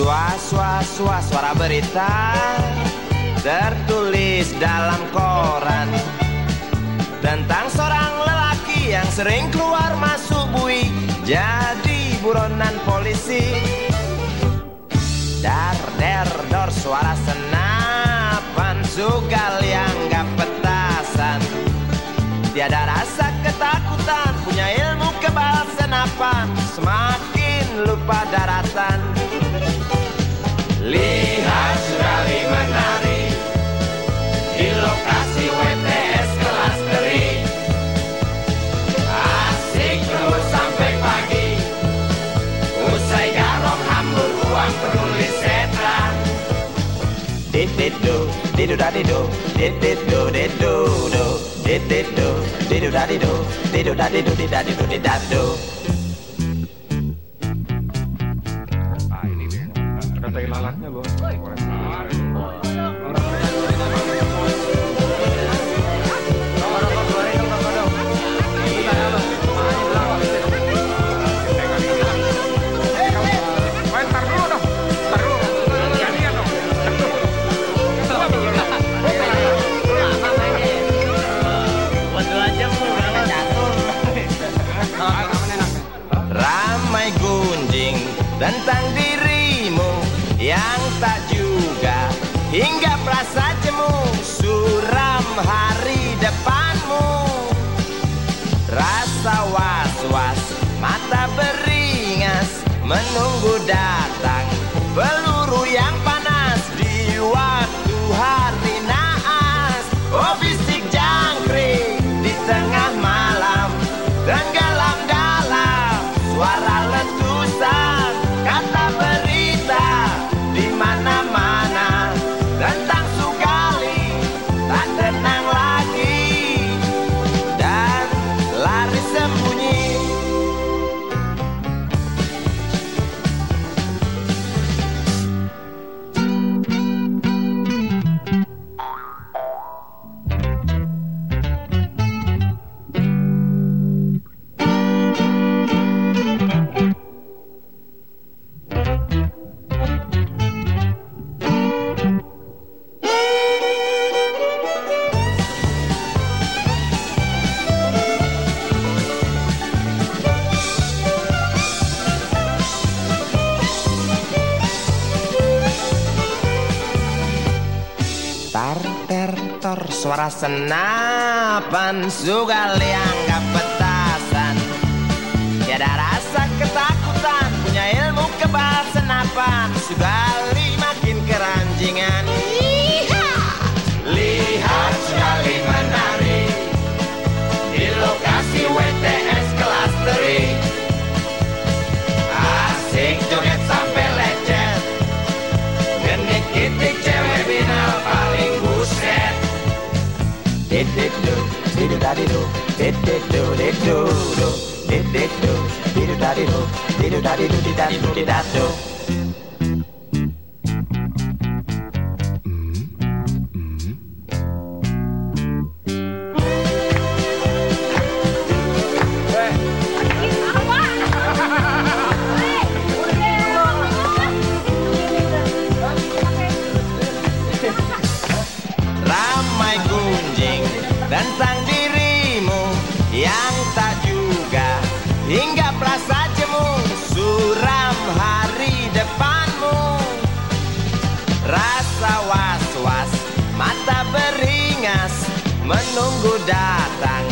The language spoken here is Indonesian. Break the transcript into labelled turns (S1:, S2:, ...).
S1: was-was suara berita Tertulis dalam koran. Tentang seorang lelaki yang sering keluar masuk bui Jadi buronan polisi. Dar der dor suara senapan Sugal yang gak petasan. Tiada rasa ketakutan Punya ilmu kebal senapan Semakin lupa daratan
S2: Lihat sekali menari. Di lokasi WTS kelas teri. Asik sampai pagi. Usai garong uang penulis setan.
S1: Dididu, didu dadidu, dididu, didu, du. Dididu, didu dadidu, didu dadidu, didadidu, didadu yang tak juga. Hingga perasa jemu suram hari depanmu. Rasa was-was mata beringas menunggu datang. Peluru Tar ter tor. Suara senapan Sugal yang gak petasan. Tiada rasa ketakutan Punya ilmu kebal senapan. Sugali makin keranjingan.
S2: Lihat sekali menari. Di lokasi WTS kelas teri. Asik joget sampai lecet. Genik デッデッド
S1: デッドドデッデッドディルディドディルディドディダディドディダッド menunggu datang.